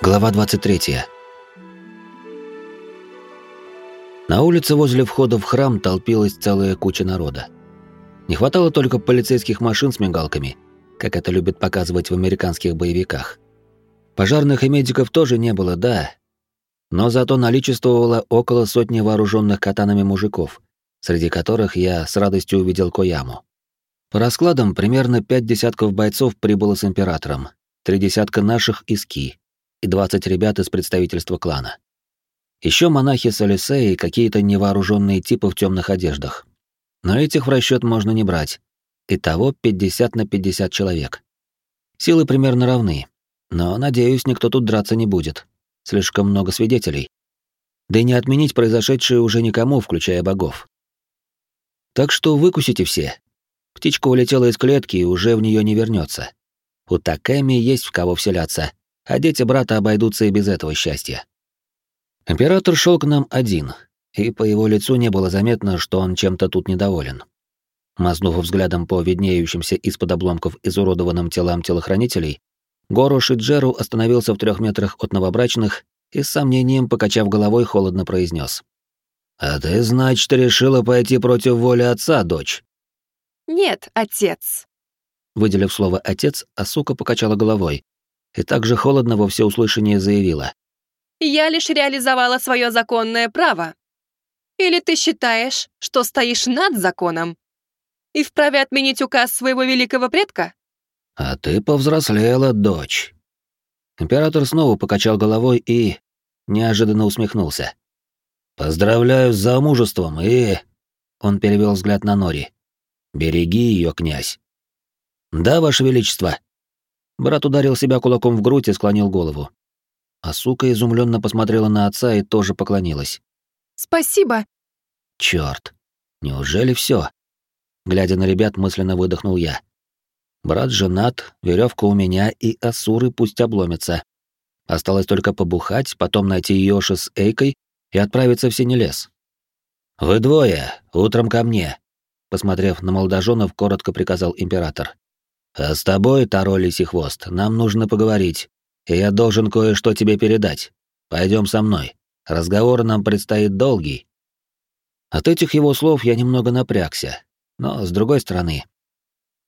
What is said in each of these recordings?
Глава 23. На улице возле входа в храм толпилась целая куча народа. Не хватало только полицейских машин с мигалками, как это любят показывать в американских боевиках. Пожарных и медиков тоже не было, да, но зато наличествовало около сотни вооруженных катанами мужиков, среди которых я с радостью увидел Кояму. По раскладам, примерно пять десятков бойцов прибыло с императором, три десятка наших из Ки, и 20 ребят из представительства клана. Еще монахи с и какие-то невооруженные типы в темных одеждах. Но этих в расчет можно не брать. Итого 50 на 50 человек. Силы примерно равны, но, надеюсь, никто тут драться не будет. Слишком много свидетелей. Да и не отменить произошедшее уже никому, включая богов. Так что выкусите все. Птичка улетела из клетки и уже в нее не вернется. У Такэми есть в кого вселяться, а дети брата обойдутся и без этого счастья. Император шел к нам один, и по его лицу не было заметно, что он чем-то тут недоволен. Мазнув взглядом по виднеющимся из-под обломков изуродованным телам телохранителей, Гору Шиджеру остановился в трех метрах от новобрачных и с сомнением, покачав головой, холодно произнес: «А ты, значит, решила пойти против воли отца, дочь?» «Нет, отец». Выделив слово «отец», Асука покачала головой, и также холодно во всеуслышание заявила. «Я лишь реализовала свое законное право. Или ты считаешь, что стоишь над законом и вправе отменить указ своего великого предка?» «А ты повзрослела, дочь». Император снова покачал головой и неожиданно усмехнулся. «Поздравляю с замужеством и...» Он перевел взгляд на Нори. «Береги ее, князь». «Да, ваше величество», Брат ударил себя кулаком в грудь и склонил голову. А сука изумленно посмотрела на отца и тоже поклонилась. «Спасибо!» Черт, неужели все? Глядя на ребят, мысленно выдохнул я. Брат женат, веревка у меня, и асуры пусть обломятся. Осталось только побухать, потом найти Йоши с Эйкой и отправиться в синий лес. «Вы двое, утром ко мне», — посмотрев на молодоженов, коротко приказал император. А с тобой, Таро Лисий Хвост, нам нужно поговорить, и я должен кое-что тебе передать. Пойдем со мной. Разговор нам предстоит долгий». От этих его слов я немного напрягся, но, с другой стороны,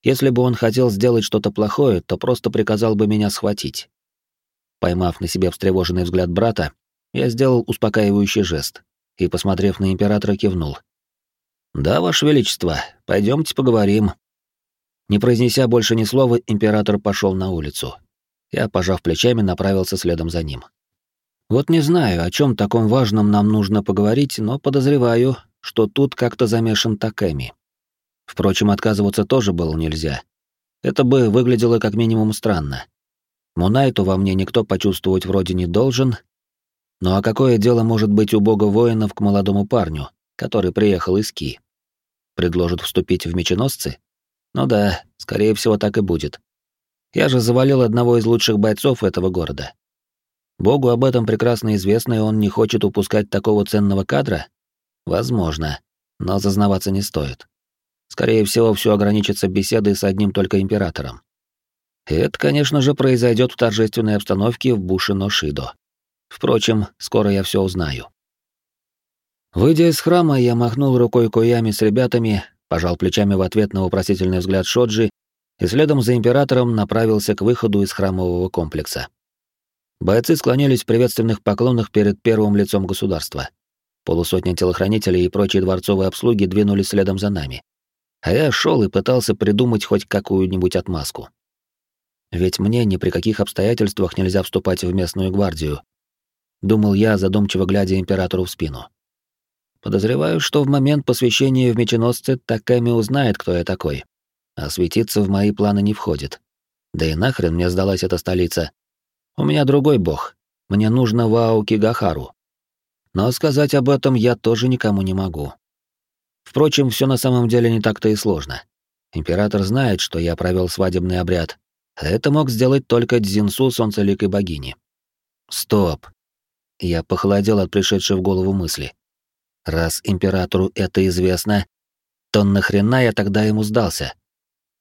если бы он хотел сделать что-то плохое, то просто приказал бы меня схватить. Поймав на себе встревоженный взгляд брата, я сделал успокаивающий жест и, посмотрев на императора, кивнул. «Да, Ваше Величество, пойдемте поговорим, не произнеся больше ни слова, император пошел на улицу. Я, пожав плечами, направился следом за ним. Вот не знаю, о чем таком важном нам нужно поговорить, но подозреваю, что тут как-то замешан Такэми. Впрочем, отказываться тоже было нельзя. Это бы выглядело как минимум странно. Мунайту во мне никто почувствовать вроде не должен. Ну а какое дело может быть у бога воинов к молодому парню, который приехал из Ки? Предложит вступить в меченосцы? Ну да, скорее всего, так и будет. Я же завалил одного из лучших бойцов этого города. Богу об этом прекрасно известно, и он не хочет упускать такого ценного кадра? Возможно, но зазнаваться не стоит. Скорее всего, все ограничится беседой с одним только императором. И это, конечно же, произойдет в торжественной обстановке в Бушино-Шидо. Впрочем, скоро я все узнаю. Выйдя из храма, я махнул рукой Коями с ребятами, пожал плечами в ответ на вопросительный взгляд Шоджи и следом за императором направился к выходу из храмового комплекса. Бойцы склонялись в приветственных поклонах перед первым лицом государства. Полусотня телохранителей и прочие дворцовые обслуги двинулись следом за нами. А я шел и пытался придумать хоть какую-нибудь отмазку. Ведь мне ни при каких обстоятельствах нельзя вступать в местную гвардию. Думал я, задумчиво глядя императору в спину. Подозреваю, что в момент посвящения в меченосце Таками узнает, кто я такой. А светиться в мои планы не входит. Да и нахрен мне сдалась эта столица. У меня другой бог. Мне нужно Вау Кигахару. Но сказать об этом я тоже никому не могу. Впрочем, все на самом деле не так-то и сложно. Император знает, что я провел свадебный обряд, это мог сделать только Дзинсу солнцеликой богини. Стоп. Я похолодел от пришедшей в голову мысли. Раз императору это известно, то нахрена я тогда ему сдался?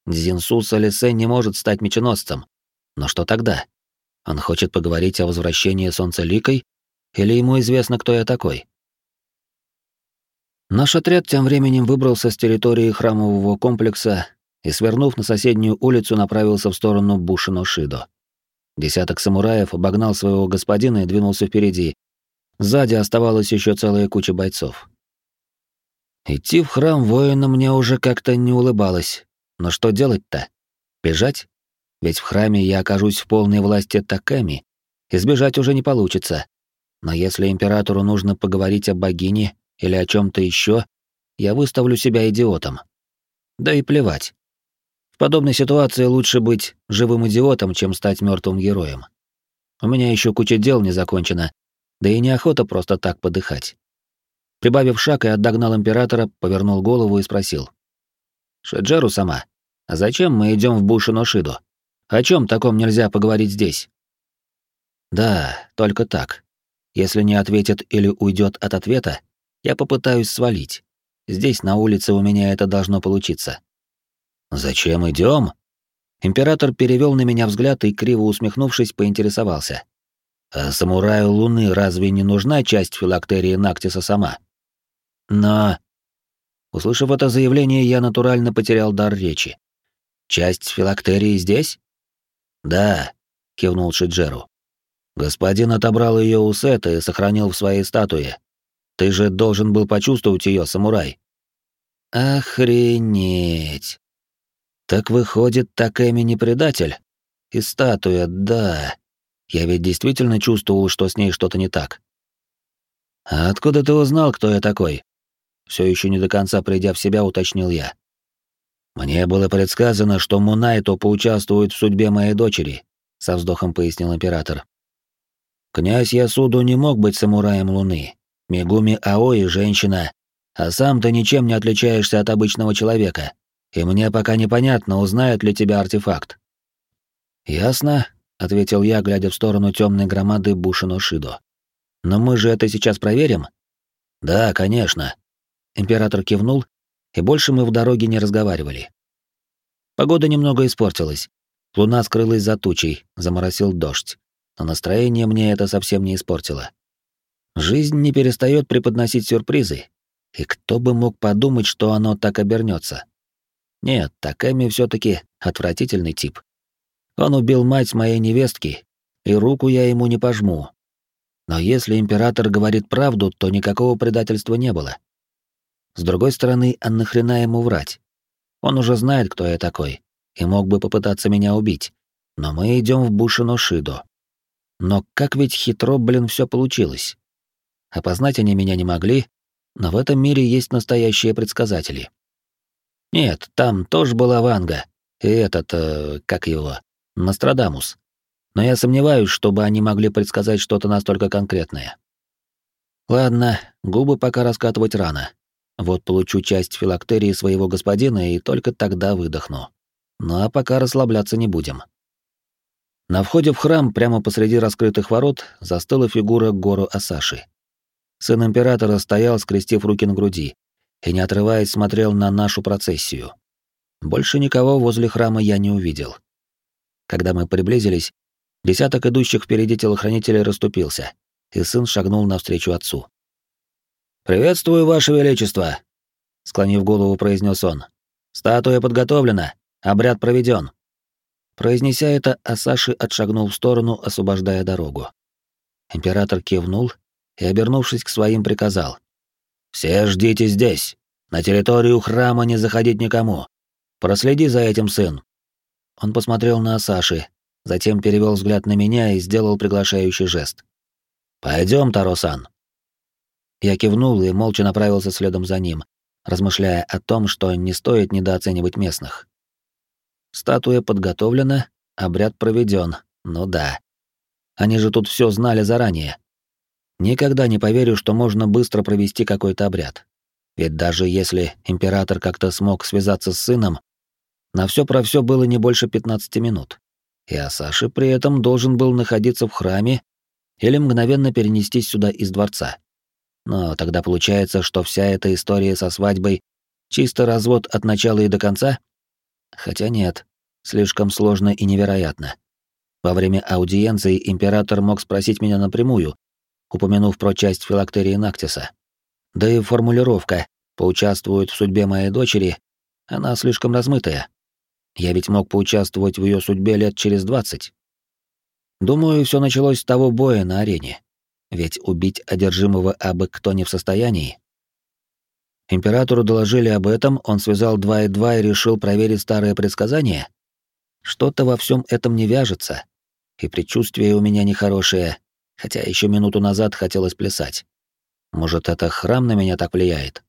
Дзинсу Салисе не может стать меченосцем. Но что тогда? Он хочет поговорить о возвращении Солнцеликой? Или ему известно, кто я такой? Наш отряд тем временем выбрался с территории храмового комплекса и, свернув на соседнюю улицу, направился в сторону Бушино-Шидо. Десяток самураев обогнал своего господина и двинулся впереди. Сзади оставалась еще целая куча бойцов. Идти в храм воина мне уже как-то не улыбалось. Но что делать-то? Бежать? Ведь в храме я окажусь в полной власти Таками, и сбежать уже не получится. Но если императору нужно поговорить о богине или о чем то еще, я выставлю себя идиотом. Да и плевать. В подобной ситуации лучше быть живым идиотом, чем стать мертвым героем. У меня еще куча дел не закончена, да и неохота просто так подыхать. Прибавив шаг и отдогнал императора, повернул голову и спросил. «Шеджеру сама, а зачем мы идем в Бушино-Шиду? О чем таком нельзя поговорить здесь?» «Да, только так. Если не ответит или уйдет от ответа, я попытаюсь свалить. Здесь, на улице, у меня это должно получиться». «Зачем идем? Император перевел на меня взгляд и, криво усмехнувшись, поинтересовался. «А самураю Луны разве не нужна часть филактерии Нактиса сама?» Но... Услышав это заявление, я натурально потерял дар речи. «Часть филактерии здесь?» «Да», — кивнул Шиджеру. «Господин отобрал ее у Сета и сохранил в своей статуе. Ты же должен был почувствовать ее, самурай». «Охренеть! Так выходит, Такэми не предатель? И статуя, да. Я ведь действительно чувствовал, что с ней что-то не так». «А откуда ты узнал, кто я такой?» все еще не до конца придя в себя, уточнил я. Мне было предсказано, что Мунайто поучаствует в судьбе моей дочери, со вздохом пояснил император. Князь Ясуду не мог быть самураем Луны. Мигуми Аои женщина, а сам ты ничем не отличаешься от обычного человека. И мне пока непонятно, узнает ли тебя артефакт. Ясно, ответил я, глядя в сторону темной громады Бушино Шидо. Но мы же это сейчас проверим? Да, конечно, Император кивнул, и больше мы в дороге не разговаривали. Погода немного испортилась. Луна скрылась за тучей, заморосил дождь. Но настроение мне это совсем не испортило. Жизнь не перестает преподносить сюрпризы. И кто бы мог подумать, что оно так обернется? Нет, Такэми все таки отвратительный тип. Он убил мать моей невестки, и руку я ему не пожму. Но если император говорит правду, то никакого предательства не было. С другой стороны, а нахрена ему врать? Он уже знает, кто я такой, и мог бы попытаться меня убить. Но мы идем в Бушино Шидо. Но как ведь хитро, блин, все получилось. Опознать они меня не могли, но в этом мире есть настоящие предсказатели. Нет, там тоже была Ванга, и этот, э, как его, Нострадамус. Но я сомневаюсь, чтобы они могли предсказать что-то настолько конкретное. Ладно, губы пока раскатывать рано. Вот получу часть филактерии своего господина и только тогда выдохну. Ну а пока расслабляться не будем. На входе в храм, прямо посреди раскрытых ворот, застыла фигура Гору Асаши. Сын императора стоял, скрестив руки на груди, и, не отрываясь, смотрел на нашу процессию. Больше никого возле храма я не увидел. Когда мы приблизились, десяток идущих впереди телохранителей расступился, и сын шагнул навстречу отцу. «Приветствую, Ваше Величество!» — склонив голову, произнес он. «Статуя подготовлена, обряд проведен». Произнеся это, Асаши отшагнул в сторону, освобождая дорогу. Император кивнул и, обернувшись к своим, приказал. «Все ждите здесь. На территорию храма не заходить никому. Проследи за этим, сын». Он посмотрел на Асаши, затем перевел взгляд на меня и сделал приглашающий жест. «Пойдем, Таросан». Я кивнул и молча направился следом за ним, размышляя о том, что не стоит недооценивать местных. Статуя подготовлена, обряд проведен. Ну да. Они же тут все знали заранее. Никогда не поверю, что можно быстро провести какой-то обряд. Ведь даже если император как-то смог связаться с сыном, на все про все было не больше 15 минут. И Асаши при этом должен был находиться в храме или мгновенно перенестись сюда из дворца. Но тогда получается, что вся эта история со свадьбой — чисто развод от начала и до конца? Хотя нет, слишком сложно и невероятно. Во время аудиенции император мог спросить меня напрямую, упомянув про часть филактерии Нактиса. Да и формулировка «поучаствует в судьбе моей дочери» она слишком размытая. Я ведь мог поучаствовать в ее судьбе лет через двадцать. Думаю, все началось с того боя на арене. Ведь убить одержимого абы кто не в состоянии. Императору доложили об этом, он связал два и два и решил проверить старое предсказание. Что-то во всем этом не вяжется. И предчувствие у меня нехорошее, хотя еще минуту назад хотелось плясать. Может, это храм на меня так влияет?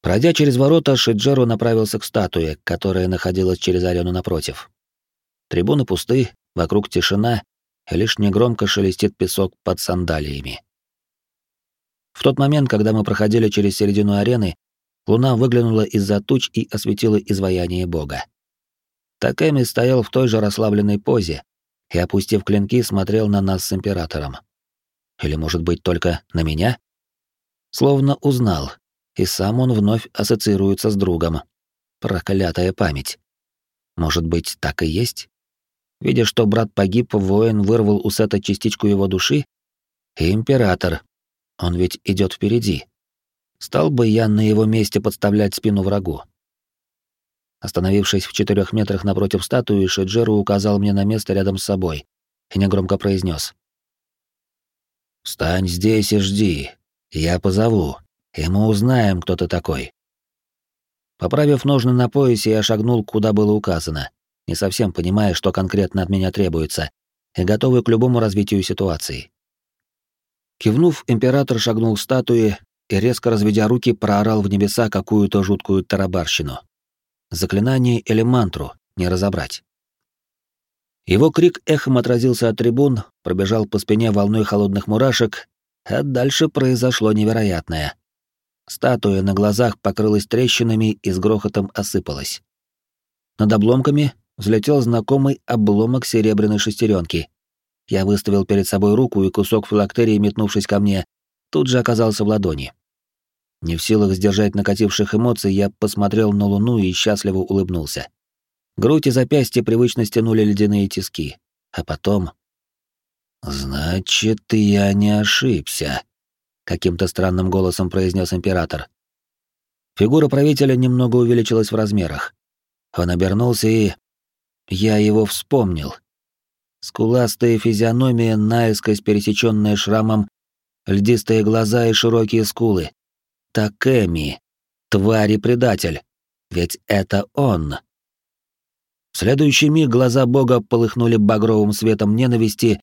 Пройдя через ворота, Шиджеру направился к статуе, которая находилась через арену напротив. Трибуны пусты, вокруг тишина, и лишь негромко шелестит песок под сандалиями. В тот момент, когда мы проходили через середину арены, луна выглянула из-за туч и осветила изваяние бога. Такэми стоял в той же расслабленной позе и, опустив клинки, смотрел на нас с императором. Или, может быть, только на меня? Словно узнал, и сам он вновь ассоциируется с другом. Проклятая память. Может быть, так и есть? Видя, что брат погиб, воин вырвал у Сета частичку его души? И император. Он ведь идет впереди. Стал бы я на его месте подставлять спину врагу. Остановившись в четырех метрах напротив статуи, Шиджеру указал мне на место рядом с собой и негромко произнес: «Встань здесь и жди. Я позову, и мы узнаем, кто ты такой». Поправив ножны на поясе, я шагнул, куда было указано, не совсем понимая, что конкретно от меня требуется, и готовый к любому развитию ситуации. Кивнув, император шагнул к статуе и, резко разведя руки, проорал в небеса какую-то жуткую тарабарщину. Заклинание или мантру не разобрать. Его крик эхом отразился от трибун, пробежал по спине волной холодных мурашек, а дальше произошло невероятное. Статуя на глазах покрылась трещинами и с грохотом осыпалась. Над обломками взлетел знакомый обломок серебряной шестеренки. Я выставил перед собой руку, и кусок филактерии, метнувшись ко мне, тут же оказался в ладони. Не в силах сдержать накативших эмоций, я посмотрел на луну и счастливо улыбнулся. Грудь и запястья привычно стянули ледяные тиски. А потом... «Значит, я не ошибся», — каким-то странным голосом произнес император. Фигура правителя немного увеличилась в размерах. Он обернулся и... Я его вспомнил. Скуластая физиономия, наискось пересеченная шрамом, льдистые глаза и широкие скулы. Такэми. Тварь и предатель. Ведь это он. В следующий миг глаза бога полыхнули багровым светом ненависти,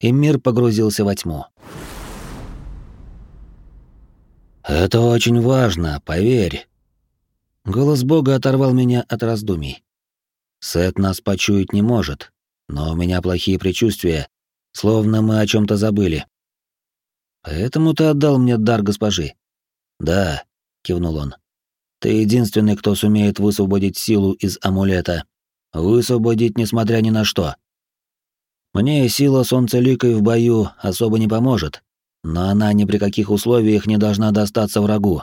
и мир погрузился во тьму. «Это очень важно, поверь». Голос бога оторвал меня от раздумий. Сет нас почуять не может, но у меня плохие предчувствия, словно мы о чем то забыли. Поэтому ты отдал мне дар госпожи. «Да», — кивнул он. «Ты единственный, кто сумеет высвободить силу из амулета. Высвободить, несмотря ни на что. Мне сила солнцеликой в бою особо не поможет, но она ни при каких условиях не должна достаться врагу.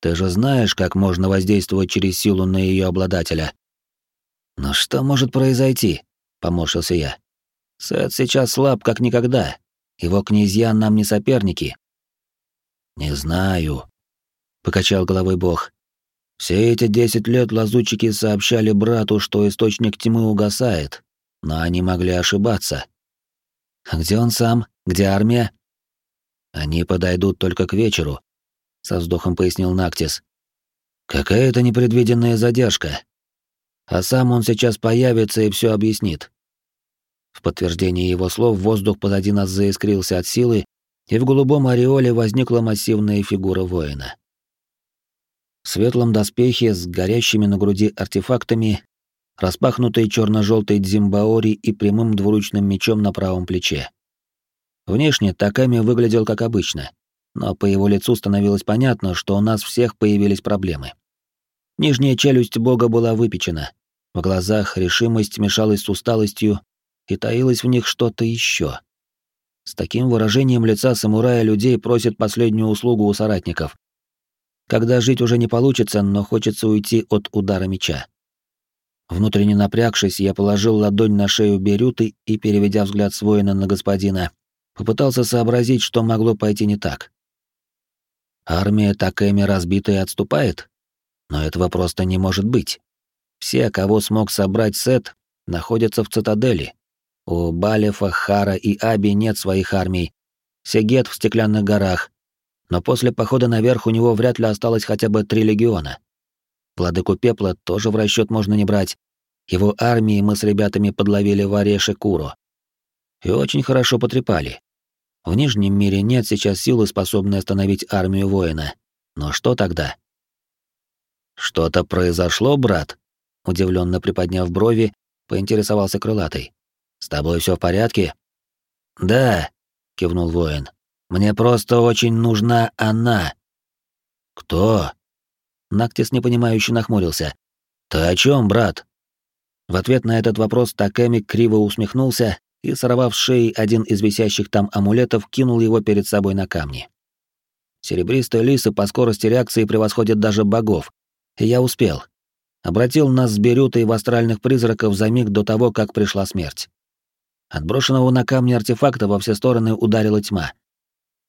Ты же знаешь, как можно воздействовать через силу на ее обладателя. Но что может произойти? Поморщился я. Сет сейчас слаб как никогда. Его князья нам не соперники. Не знаю, покачал головой бог. Все эти десять лет лазутчики сообщали брату, что источник тьмы угасает, но они могли ошибаться. А где он сам? Где армия? Они подойдут только к вечеру, со вздохом пояснил Нактис. Какая-то непредвиденная задержка. А сам он сейчас появится и все объяснит. В подтверждение его слов воздух позади нас заискрился от силы, и в голубом ореоле возникла массивная фигура воина в светлом доспехе с горящими на груди артефактами, распахнутой черно-желтой дзимбаори и прямым двуручным мечом на правом плече. Внешне Таками выглядел как обычно, но по его лицу становилось понятно, что у нас всех появились проблемы. Нижняя челюсть бога была выпечена, в глазах решимость мешалась с усталостью, и таилось в них что-то еще. С таким выражением лица самурая людей просит последнюю услугу у соратников, когда жить уже не получится, но хочется уйти от удара меча. Внутренне напрягшись, я положил ладонь на шею Берюты и, переведя взгляд с воина на господина, попытался сообразить, что могло пойти не так. Армия Такэми разбита и отступает? Но этого просто не может быть. Все, кого смог собрать Сет, находятся в цитадели. У Балефа, Хара и Аби нет своих армий. Сегет в Стеклянных горах. Но после похода наверх у него вряд ли осталось хотя бы три легиона. Владыку Пепла тоже в расчет можно не брать. Его армии мы с ребятами подловили в Ореше Куру. И очень хорошо потрепали. В Нижнем мире нет сейчас силы, способной остановить армию воина. Но что тогда? Что-то произошло, брат? Удивленно приподняв брови, поинтересовался крылатый. С тобой все в порядке? Да, кивнул воин. Мне просто очень нужна она. Кто? Нактис непонимающе нахмурился. «Ты о чем, брат?» В ответ на этот вопрос Такэми криво усмехнулся и, сорвав с шеи один из висящих там амулетов, кинул его перед собой на камни. Серебристые лисы по скорости реакции превосходят даже богов, и я успел. Обратил нас с Берютой в астральных призраков за миг до того, как пришла смерть. Отброшенного на камни артефакта во все стороны ударила тьма.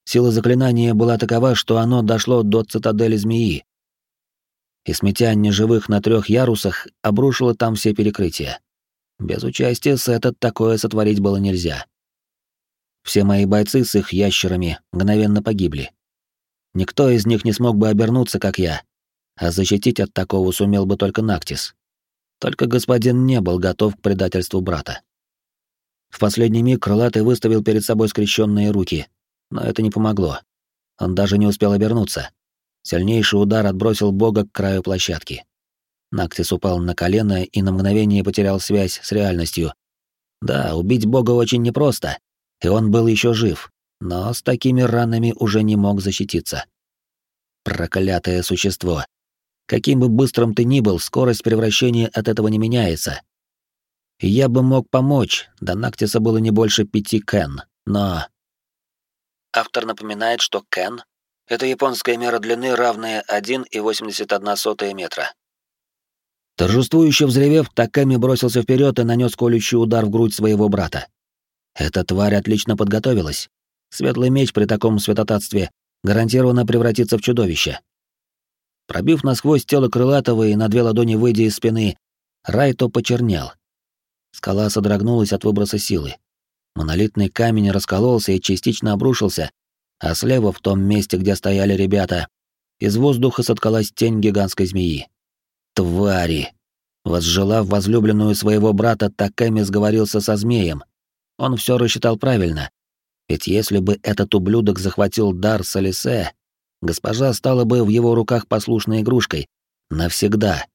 Сила заклинания была такова, что оно дошло до цитадели змеи, и, сметя неживых на трех ярусах, обрушила там все перекрытия. Без участия Сета такое сотворить было нельзя. Все мои бойцы с их ящерами мгновенно погибли. Никто из них не смог бы обернуться, как я, а защитить от такого сумел бы только Нактис. Только господин не был готов к предательству брата. В последний миг крылатый выставил перед собой скрещенные руки, но это не помогло. Он даже не успел обернуться. Сильнейший удар отбросил бога к краю площадки. Нактис упал на колено и на мгновение потерял связь с реальностью. Да, убить бога очень непросто, и он был еще жив, но с такими ранами уже не мог защититься. Проклятое существо. Каким бы быстрым ты ни был, скорость превращения от этого не меняется. Я бы мог помочь, до Нактиса было не больше пяти кен, но... Автор напоминает, что кен это японская мера длины, равная 1,81 метра. Торжествующе взревев, Таками бросился вперед и нанес колющий удар в грудь своего брата. Эта тварь отлично подготовилась. Светлый меч при таком святотатстве гарантированно превратится в чудовище. Пробив насквозь тело крылатого и на две ладони выйдя из спины, Райто почернел. Скала содрогнулась от выброса силы. Монолитный камень раскололся и частично обрушился, а слева, в том месте, где стояли ребята, из воздуха соткалась тень гигантской змеи. Твари! Возжелав возлюбленную своего брата, Такэми сговорился со змеем. Он все рассчитал правильно. Ведь если бы этот ублюдок захватил дар Салисе, госпожа стала бы в его руках послушной игрушкой. Навсегда.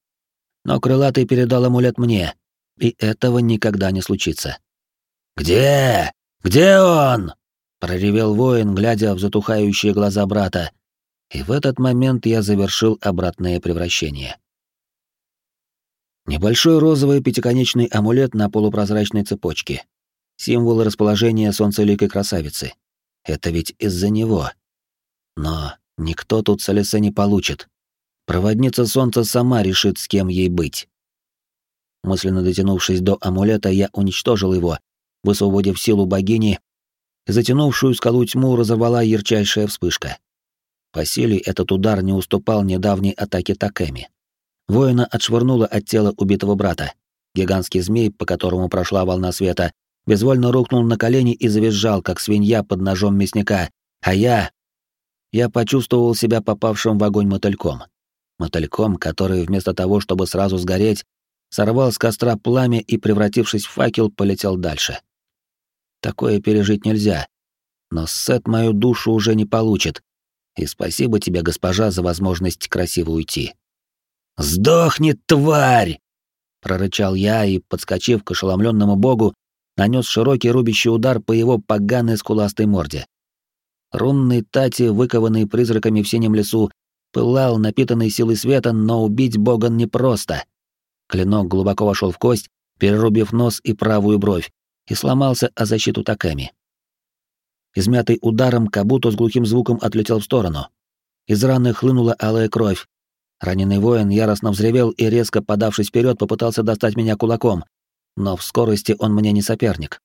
Но крылатый передал амулет мне, и этого никогда не случится. «Где? Где он?» проревел воин, глядя в затухающие глаза брата. И в этот момент я завершил обратное превращение. Небольшой розовый пятиконечный амулет на полупрозрачной цепочке. Символ расположения солнцеликой красавицы. Это ведь из-за него. Но никто тут Солисе не получит. Проводница солнца сама решит, с кем ей быть. Мысленно дотянувшись до амулета, я уничтожил его, высвободив силу богини затянувшую скалу тьму разорвала ярчайшая вспышка. По силе этот удар не уступал недавней атаке Такэми. Воина отшвырнуло от тела убитого брата. Гигантский змей, по которому прошла волна света, безвольно рухнул на колени и завизжал, как свинья под ножом мясника. А я... Я почувствовал себя попавшим в огонь мотыльком. Мотыльком, который вместо того, чтобы сразу сгореть, сорвал с костра пламя и, превратившись в факел, полетел дальше. Такое пережить нельзя. Но Сет мою душу уже не получит. И спасибо тебе, госпожа, за возможность красиво уйти. «Сдохни, тварь!» — прорычал я и, подскочив к ошеломленному богу, нанес широкий рубящий удар по его поганой скуластой морде. Рунный Тати, выкованный призраками в синем лесу, пылал, напитанный силой света, но убить бога непросто. Клинок глубоко вошел в кость, перерубив нос и правую бровь, и сломался о защиту Таками. Измятый ударом, Кабуто с глухим звуком отлетел в сторону. Из раны хлынула алая кровь. Раненый воин яростно взревел и, резко подавшись вперед, попытался достать меня кулаком, но в скорости он мне не соперник.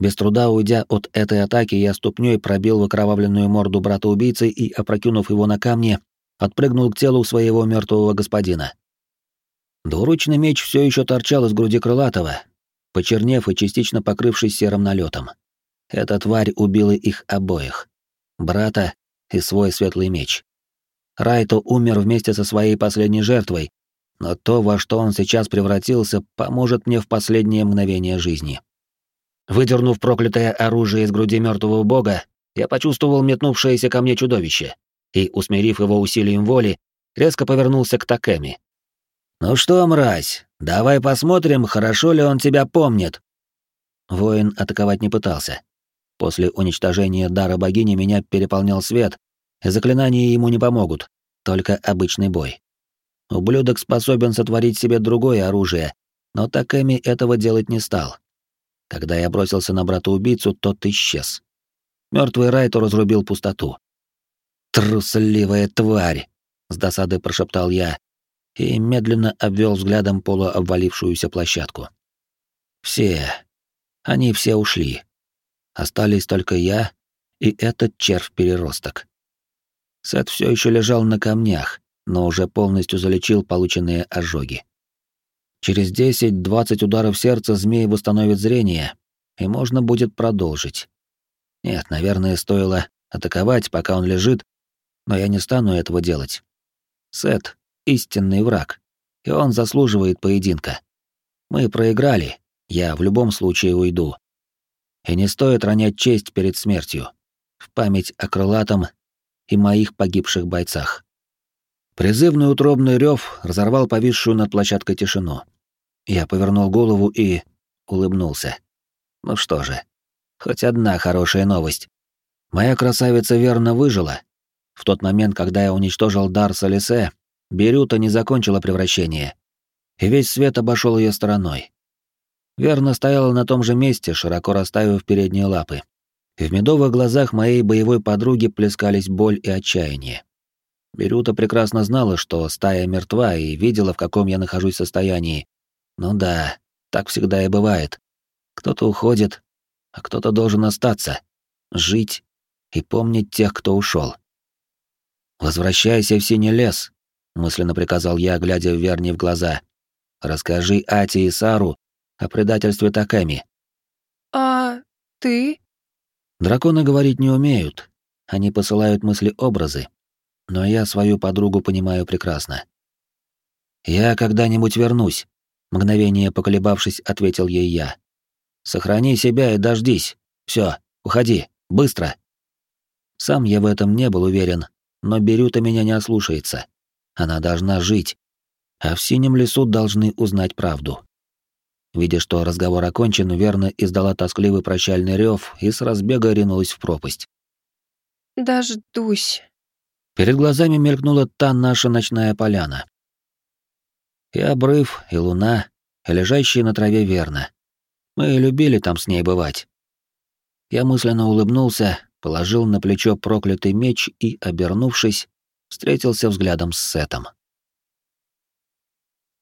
Без труда уйдя от этой атаки, я ступней пробил в окровавленную морду брата-убийцы и, опрокинув его на камни, отпрыгнул к телу своего мертвого господина. Двуручный меч все еще торчал из груди крылатого, почернев и частично покрывшись серым налетом. Эта тварь убила их обоих. Брата и свой светлый меч. Райто умер вместе со своей последней жертвой, но то, во что он сейчас превратился, поможет мне в последнее мгновение жизни. Выдернув проклятое оружие из груди мертвого бога, я почувствовал метнувшееся ко мне чудовище и, усмирив его усилием воли, резко повернулся к Такэми. «Ну что, мразь, давай посмотрим, хорошо ли он тебя помнит». Воин атаковать не пытался. После уничтожения дара богини меня переполнял свет, заклинания ему не помогут, только обычный бой. Ублюдок способен сотворить себе другое оружие, но Такэми этого делать не стал. Когда я бросился на брата-убийцу, тот исчез. Мертвый Райту разрубил пустоту. «Трусливая тварь!» — с досадой прошептал я и медленно обвел взглядом полуобвалившуюся площадку. Все. Они все ушли. Остались только я и этот червь-переросток. Сет все еще лежал на камнях, но уже полностью залечил полученные ожоги. Через 10-20 ударов сердца змей восстановит зрение, и можно будет продолжить. Нет, наверное, стоило атаковать, пока он лежит, но я не стану этого делать. Сет — истинный враг, и он заслуживает поединка. Мы проиграли, я в любом случае уйду. И не стоит ронять честь перед смертью, в память о крылатом и моих погибших бойцах. Призывный утробный рев разорвал повисшую над площадкой тишину. Я повернул голову и улыбнулся. Ну что же, хоть одна хорошая новость. Моя красавица верно выжила. В тот момент, когда я уничтожил дар Солисе, Берюта не закончила превращение, и весь свет обошел ее стороной. Верно стояла на том же месте, широко расставив передние лапы. И в медовых глазах моей боевой подруги плескались боль и отчаяние. Берюта прекрасно знала, что стая мертва и видела, в каком я нахожусь состоянии, ну да, так всегда и бывает. Кто-то уходит, а кто-то должен остаться, жить и помнить тех, кто ушел. «Возвращайся в синий лес», — мысленно приказал я, глядя в Верни в глаза. «Расскажи Ати и Сару о предательстве Таками». «А ты?» Драконы говорить не умеют. Они посылают мысли-образы. Но я свою подругу понимаю прекрасно. «Я когда-нибудь вернусь», Мгновение поколебавшись, ответил ей я. «Сохрани себя и дождись. Все, уходи, быстро!» Сам я в этом не был уверен, но Берюта меня не ослушается. Она должна жить, а в синем лесу должны узнать правду. Видя, что разговор окончен, верно издала тоскливый прощальный рев и с разбега ринулась в пропасть. «Дождусь». Перед глазами мелькнула та наша ночная поляна. И обрыв, и луна, и лежащие на траве верно. Мы любили там с ней бывать. Я мысленно улыбнулся, положил на плечо проклятый меч и, обернувшись, встретился взглядом с Сетом.